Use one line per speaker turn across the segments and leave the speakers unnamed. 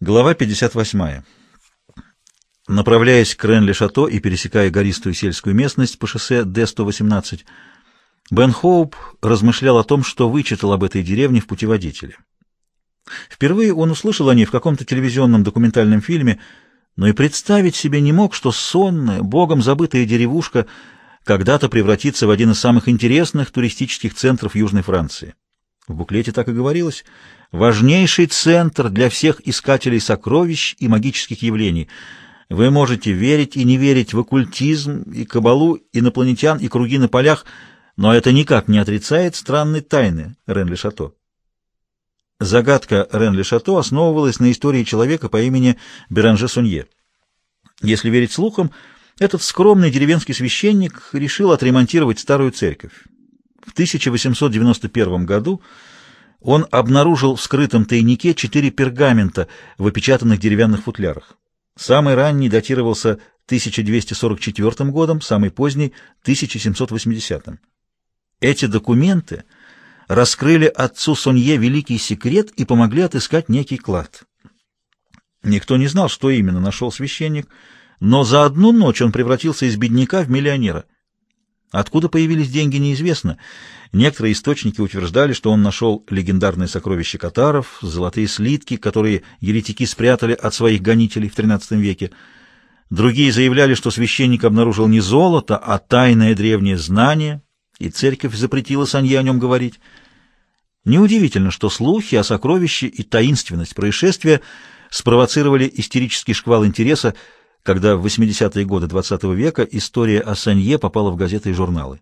Глава 58. Направляясь к Ренли-Шато и пересекая гористую сельскую местность по шоссе Д-118, Бен Хоуп размышлял о том, что вычитал об этой деревне в путеводителе. Впервые он услышал о ней в каком-то телевизионном документальном фильме, но и представить себе не мог, что сонная, богом забытая деревушка когда-то превратится в один из самых интересных туристических центров Южной Франции. В буклете так и говорилось — важнейший центр для всех искателей сокровищ и магических явлений. Вы можете верить и не верить в оккультизм и кабалу, инопланетян и круги на полях, но это никак не отрицает странной тайны Рен-Ле-Шато. Загадка Рен-Ле-Шато основывалась на истории человека по имени Беранже Сунье. Если верить слухам, этот скромный деревенский священник решил отремонтировать старую церковь. В 1891 году он обнаружил в скрытом тайнике четыре пергамента в опечатанных деревянных футлярах. Самый ранний датировался 1244 годом, самый поздний — 1780. Эти документы раскрыли отцу Сонье великий секрет и помогли отыскать некий клад. Никто не знал, что именно нашел священник, но за одну ночь он превратился из бедняка в миллионера — Откуда появились деньги, неизвестно. Некоторые источники утверждали, что он нашел легендарные сокровища катаров, золотые слитки, которые еретики спрятали от своих гонителей в XIII веке. Другие заявляли, что священник обнаружил не золото, а тайное древнее знание, и церковь запретила Санье о нем говорить. Неудивительно, что слухи о сокровище и таинственность происшествия спровоцировали истерический шквал интереса, когда в 80-е годы XX -го века история о Санье попала в газеты и журналы.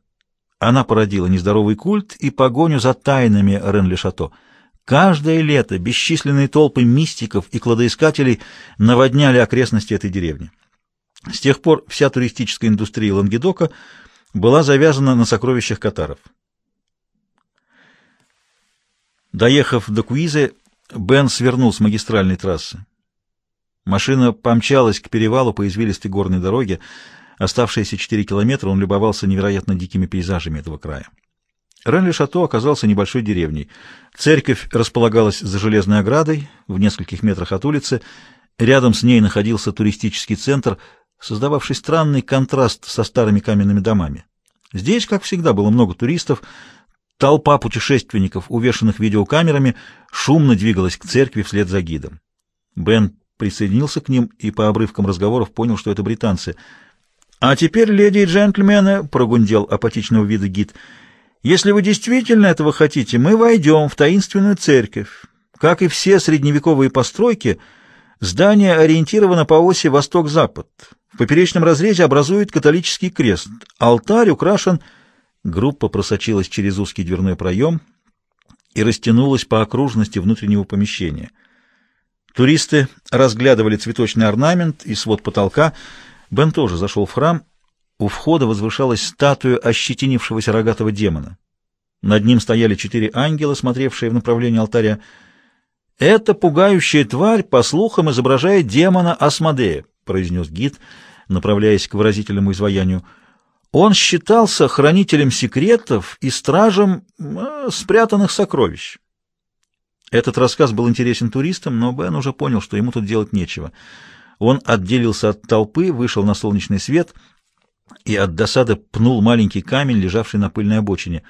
Она породила нездоровый культ и погоню за тайнами Рен-Ле-Шато. Каждое лето бесчисленные толпы мистиков и кладоискателей наводняли окрестности этой деревни. С тех пор вся туристическая индустрия Лангедока была завязана на сокровищах катаров. Доехав до Куизы, Бен свернул с магистральной трассы. Машина помчалась к перевалу по извилистой горной дороге. Оставшиеся четыре километра он любовался невероятно дикими пейзажами этого края. Рен-Ле-Шато оказался небольшой деревней. Церковь располагалась за железной оградой в нескольких метрах от улицы. Рядом с ней находился туристический центр, создававший странный контраст со старыми каменными домами. Здесь, как всегда, было много туристов. Толпа путешественников, увешанных видеокамерами, шумно двигалась к церкви вслед за гидом. Бен присоединился к ним и по обрывкам разговоров понял, что это британцы. «А теперь, леди и джентльмены», — прогундел апатичного вида гид, — «если вы действительно этого хотите, мы войдем в таинственную церковь. Как и все средневековые постройки, здание ориентировано по оси восток-запад. В поперечном разрезе образует католический крест. Алтарь украшен...» Группа просочилась через узкий дверной проем и растянулась по окружности внутреннего помещения — Туристы разглядывали цветочный орнамент и свод потолка. Бен тоже зашел в храм. У входа возвышалась статуя ощетинившегося рогатого демона. Над ним стояли четыре ангела, смотревшие в направлении алтаря. «Эта пугающая тварь, по слухам, изображает демона Асмодея», — произнес гид, направляясь к выразительному изваянию. «Он считался хранителем секретов и стражем э, спрятанных сокровищ». Этот рассказ был интересен туристам, но Бен уже понял, что ему тут делать нечего. Он отделился от толпы, вышел на солнечный свет и от досады пнул маленький камень, лежавший на пыльной обочине.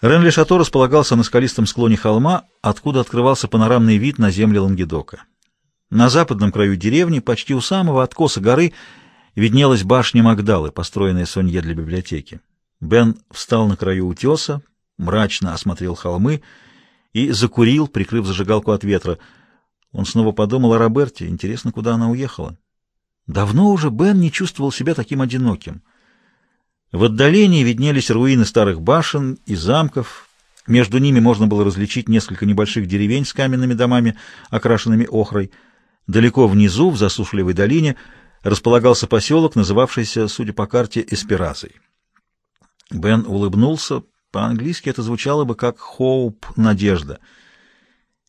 Ренли-Шато располагался на скалистом склоне холма, откуда открывался панорамный вид на земли Лангедока. На западном краю деревни, почти у самого откоса горы, виднелась башня Магдалы, построенная Сонье для библиотеки. Бен встал на краю утеса, мрачно осмотрел холмы и закурил, прикрыв зажигалку от ветра. Он снова подумал о Роберте. Интересно, куда она уехала? Давно уже Бен не чувствовал себя таким одиноким. В отдалении виднелись руины старых башен и замков. Между ними можно было различить несколько небольших деревень с каменными домами, окрашенными охрой. Далеко внизу, в засушливой долине, располагался поселок, называвшийся, судя по карте, Эсперазой. Бен улыбнулся, по-английски это звучало бы как «hope» — «надежда».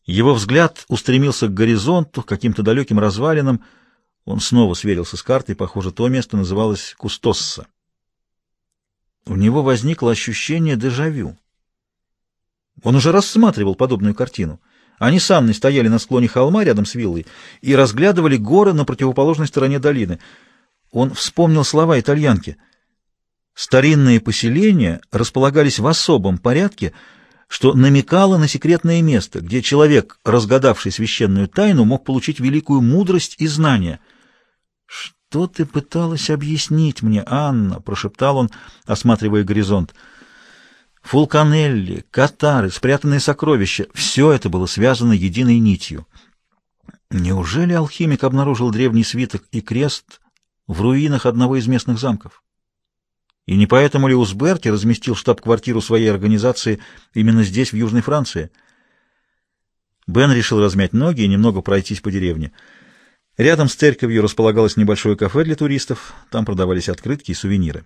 Его взгляд устремился к горизонту, к каким-то далеким развалинам. Он снова сверился с картой, похоже, то место называлось Кустосса. У него возникло ощущение дежавю. Он уже рассматривал подобную картину. Они с Анной стояли на склоне холма рядом с виллой и разглядывали горы на противоположной стороне долины. Он вспомнил слова итальянки. Старинные поселения располагались в особом порядке, что намекало на секретное место, где человек, разгадавший священную тайну, мог получить великую мудрость и знания. «Что ты пыталась объяснить мне, Анна?» — прошептал он, осматривая горизонт. Фулканелли, катары, спрятанные сокровища — все это было связано единой нитью. Неужели алхимик обнаружил древний свиток и крест в руинах одного из местных замков? И не поэтому ли Узберти разместил штаб-квартиру своей организации именно здесь, в Южной Франции? Бен решил размять ноги и немного пройтись по деревне. Рядом с церковью располагалось небольшое кафе для туристов, там продавались открытки и сувениры.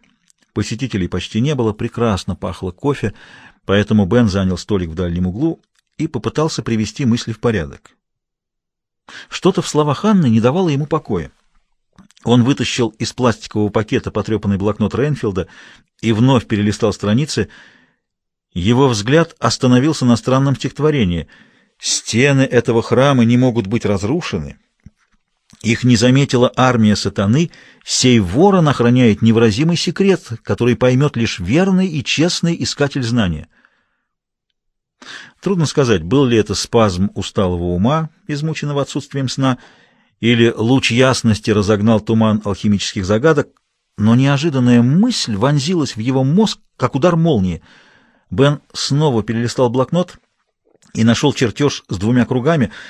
Посетителей почти не было, прекрасно пахло кофе, поэтому Бен занял столик в дальнем углу и попытался привести мысли в порядок. Что-то в словах Анны не давало ему покоя. Он вытащил из пластикового пакета потрепанный блокнот Рейнфилда и вновь перелистал страницы. Его взгляд остановился на странном стихотворении. «Стены этого храма не могут быть разрушены, их не заметила армия сатаны, сей ворон охраняет невыразимый секрет, который поймет лишь верный и честный искатель знания. Трудно сказать, был ли это спазм усталого ума, измученного отсутствием сна, или луч ясности разогнал туман алхимических загадок, но неожиданная мысль вонзилась в его мозг, как удар молнии. Бен снова перелистал блокнот и нашел чертеж с двумя кругами —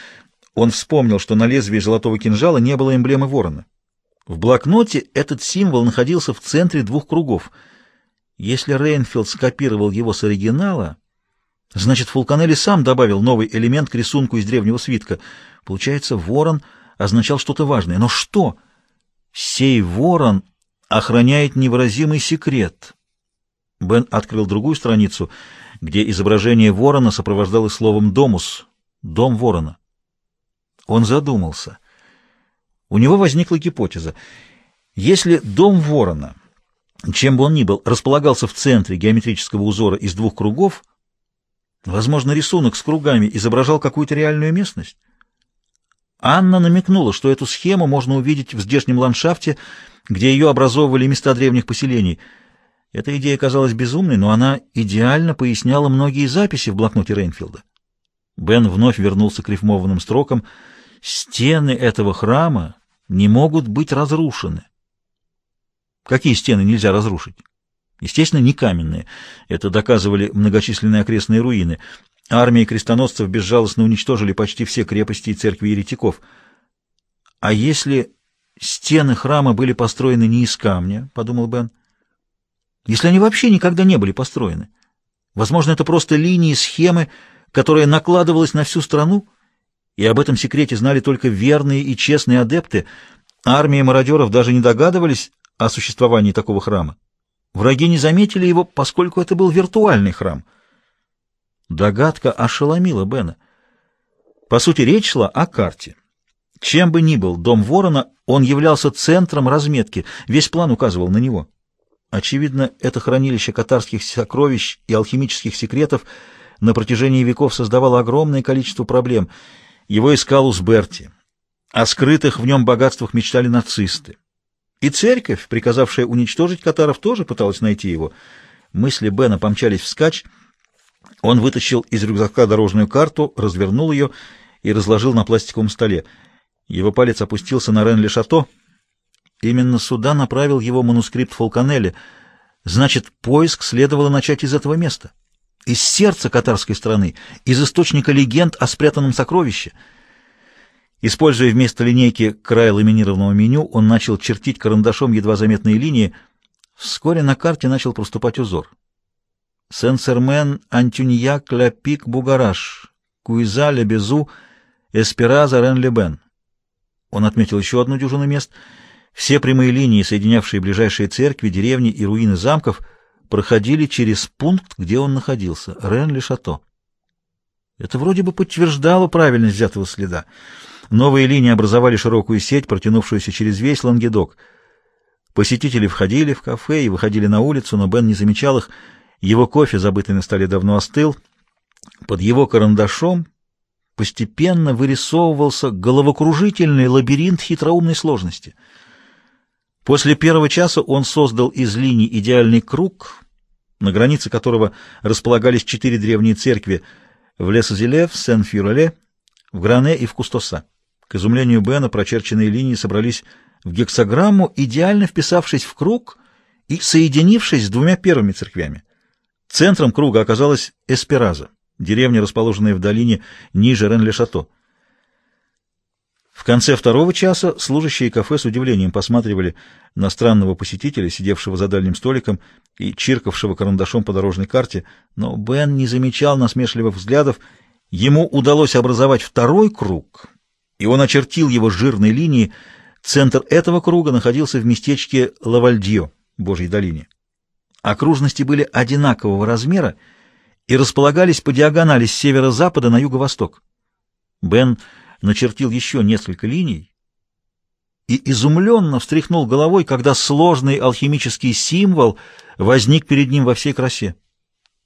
он вспомнил, что на лезвии золотого кинжала не было эмблемы ворона. В блокноте этот символ находился в центре двух кругов. Если Рейнфилд скопировал его с оригинала, значит, Фулканелли сам добавил новый элемент к рисунку из древнего свитка. Получается, ворон означал что-то важное. Но что? Сей ворон охраняет невыразимый секрет. Бен открыл другую страницу, где изображение ворона сопровождалось словом «домус» — «дом ворона». Он задумался. У него возникла гипотеза. Если дом ворона, чем бы он ни был, располагался в центре геометрического узора из двух кругов, возможно, рисунок с кругами изображал какую-то реальную местность. Анна намекнула, что эту схему можно увидеть в здешнем ландшафте, где ее образовывали места древних поселений. Эта идея казалась безумной, но она идеально поясняла многие записи в блокноте Рейнфилда. Бен вновь вернулся к рифмованным строкам — Стены этого храма не могут быть разрушены. Какие стены нельзя разрушить? Естественно, не каменные. Это доказывали многочисленные окрестные руины. Армии крестоносцев безжалостно уничтожили почти все крепости и церкви еретиков. А если стены храма были построены не из камня, — подумал Бен, — если они вообще никогда не были построены? Возможно, это просто линии схемы, которая накладывалась на всю страну? и об этом секрете знали только верные и честные адепты. Армии мародеров даже не догадывались о существовании такого храма. Враги не заметили его, поскольку это был виртуальный храм. Догадка ошеломила Бена. По сути, речь шла о карте. Чем бы ни был дом Ворона, он являлся центром разметки, весь план указывал на него. Очевидно, это хранилище катарских сокровищ и алхимических секретов на протяжении веков создавало огромное количество проблем — его искал Узберти. О скрытых в нем богатствах мечтали нацисты. И церковь, приказавшая уничтожить катаров, тоже пыталась найти его. Мысли Бена помчались вскачь. Он вытащил из рюкзака дорожную карту, развернул ее и разложил на пластиковом столе. Его палец опустился на Рен-Ле-Шато. Именно сюда направил его манускрипт Фолканелли. Значит, поиск следовало начать из этого места из сердца катарской страны, из источника легенд о спрятанном сокровище. Используя вместо линейки край ламинированного меню, он начал чертить карандашом едва заметные линии. Вскоре на карте начал проступать узор. Сен-Сермен, Антюньяк, Ля-Пик, Бугараш, Куиза, Лебезу, Эспераза, Рен-Лебен. Он отметил еще одну дюжину мест. Все прямые линии, соединявшие ближайшие церкви, деревни и руины замков — проходили через пункт, где он находился, Рен-Ле-Шато. Это вроде бы подтверждало правильность взятого следа. Новые линии образовали широкую сеть, протянувшуюся через весь Лангедок. Посетители входили в кафе и выходили на улицу, но Бен не замечал их. Его кофе, забытый на столе, давно остыл. Под его карандашом постепенно вырисовывался головокружительный лабиринт хитроумной сложности. После первого часа он создал из линий идеальный круг, на границе которого располагались четыре древние церкви в Лесозеле, в Сен-Фюреле, в Гране и в Кустоса. К изумлению Бена прочерченные линии собрались в гексограмму, идеально вписавшись в круг и соединившись с двумя первыми церквями. Центром круга оказалась Эспераза, деревня, расположенная в долине ниже Рен-Ле-Шато. В конце второго часа служащие кафе с удивлением посматривали на странного посетителя, сидевшего за дальним столиком и чиркавшего карандашом по дорожной карте, но Бен не замечал насмешливых взглядов. Ему удалось образовать второй круг, и он очертил его жирной линией. Центр этого круга находился в местечке Лавальдьо, Божьей долине. Окружности были одинакового размера и располагались по диагонали с северо-запада на юго-восток. Бен начертил еще несколько линий и изумленно встряхнул головой, когда сложный алхимический символ возник перед ним во всей красе.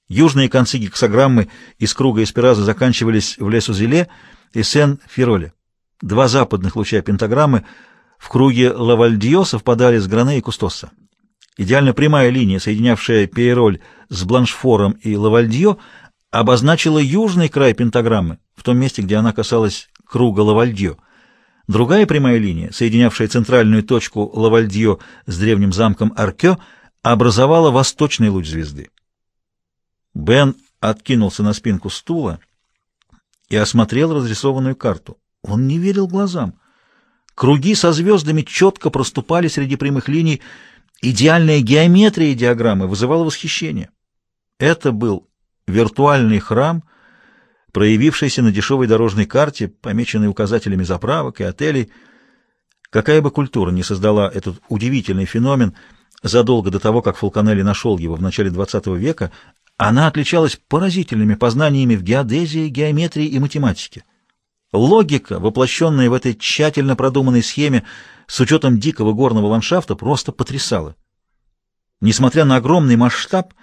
Южные концы гексограммы из круга эспираза заканчивались в Лесу-Зеле и Сен-Фироле. Два западных луча пентаграммы в круге Лавальдио совпадали с Гране и Кустосса. Идеально прямая линия, соединявшая Пейроль с Бланшфором и Лавальдьё, обозначила южный край пентаграммы, в том месте, где она касалась круга Лавальдьё. Другая прямая линия, соединявшая центральную точку Лавальдьё с древним замком Аркё, образовала восточный луч звезды. Бен откинулся на спинку стула и осмотрел разрисованную карту. Он не верил глазам. Круги со звездами четко проступали среди прямых линий, Идеальная геометрия диаграммы вызывала восхищение. Это был виртуальный храм, проявившийся на дешевой дорожной карте, помеченной указателями заправок и отелей. Какая бы культура ни создала этот удивительный феномен задолго до того, как Фалконелли нашел его в начале XX века, она отличалась поразительными познаниями в геодезии, геометрии и математике. Логика, воплощенная в этой тщательно продуманной схеме, с учетом дикого горного ландшафта, просто потрясала. Несмотря на огромный масштаб,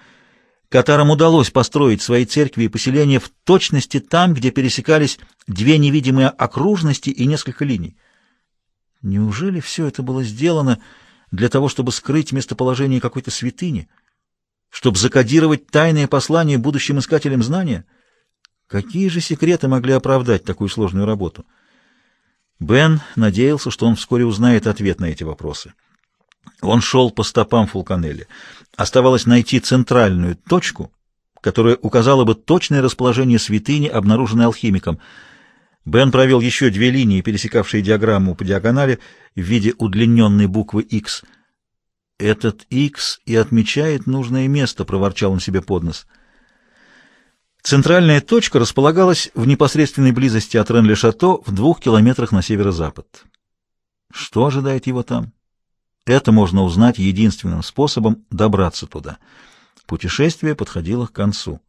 Катарам удалось построить свои церкви и поселения в точности там, где пересекались две невидимые окружности и несколько линий. Неужели все это было сделано для того, чтобы скрыть местоположение какой-то святыни, чтобы закодировать тайные послания будущим искателям знания? Какие же секреты могли оправдать такую сложную работу? Бен надеялся, что он вскоре узнает ответ на эти вопросы. Он шел по стопам Фулканелли. Оставалось найти центральную точку, которая указала бы точное расположение святыни, обнаруженной алхимиком. Бен провел еще две линии, пересекавшие диаграмму по диагонали в виде удлиненной буквы X. «Этот X и отмечает нужное место», — проворчал он себе под нос. Центральная точка располагалась в непосредственной близости от Рен-Ле-Шато в двух километрах на северо-запад. Что ожидает его там? Это можно узнать единственным способом добраться туда. Путешествие подходило к концу.